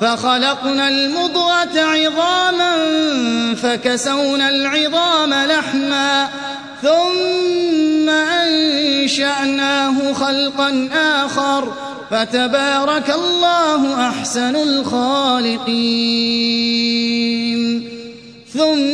فخلقنا المضغة عظاما فكسونا العظام لحما ثم أنشأناه خلقا آخر فتبارك الله أحسن الخالقين. ثم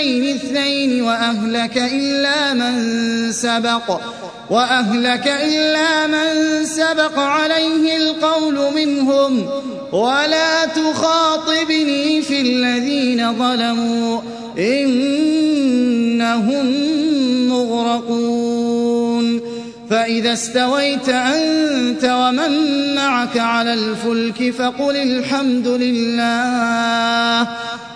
زوجين اثنين وأهلك إلا من سبق وأهلك إلا من سبق عليه القول منهم. ولا تخاطبني في الذين ظلموا إنهم مغرقون. فإذا استويت أنت ومن معك على الفلك فقل الحمد لله.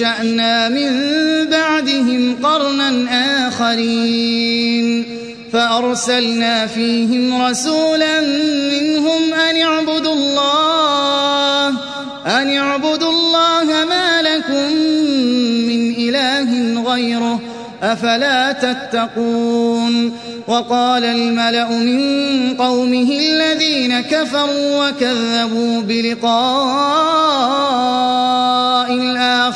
أنشأنا من بعدهم قرنا آخرين فأرسلنا فيهم رسولا منهم أن اعبدوا الله أن اعبدوا الله ما لكم من إله غيره أفلا تتقون وقال الملأ من قومه الذين كفروا وكذبوا بلقاء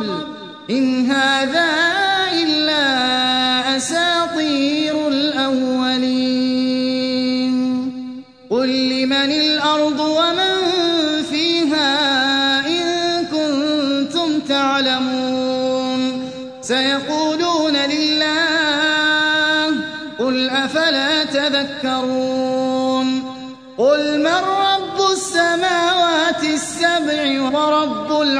قبل إن هذا إلا أساطير الأولين. قل لمن الأرض ومن فيها إن كنتم تعلمون. سيقولون لله قل أفلا تذكرون؟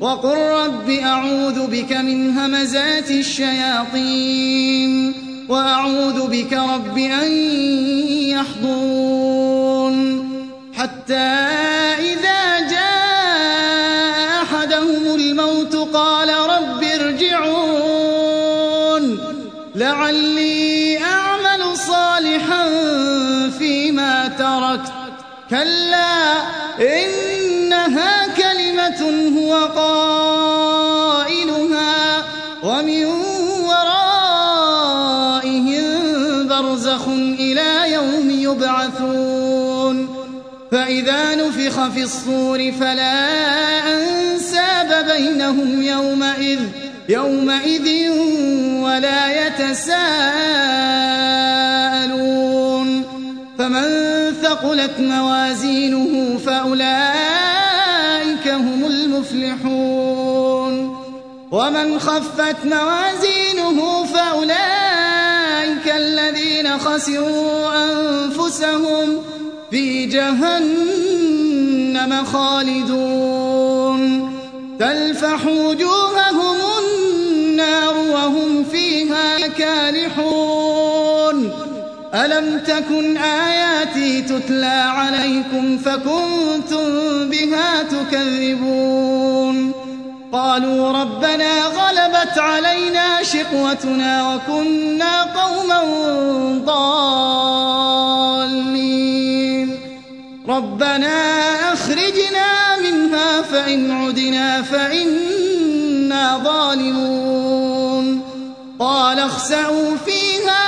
وقل رب أعوذ بك من همزات الشياطين وأعوذ بك رب أن يحضون حتى هو قائلها ومن ورائهم برزخ إلى يوم يبعثون فإذا نفخ في الصور فلا أنساب بينهم يومئذ يومئذ ولا يتساءلون فمن ثقلت موازينه فأولئك المفلحون ومن خفت موازينه فأولئك الذين خسروا أنفسهم في جهنم خالدون. تلفح وجوههم النار وهم فيها كالحون. ألم تكن آياتي تتلى عليكم فكنتم بها تكذبون. قالوا ربنا غلبت علينا شقوتنا وكنا قوما ضالين. ربنا أخرجنا منها فإن عدنا فإنا ظالمون. قال اخسأوا فيها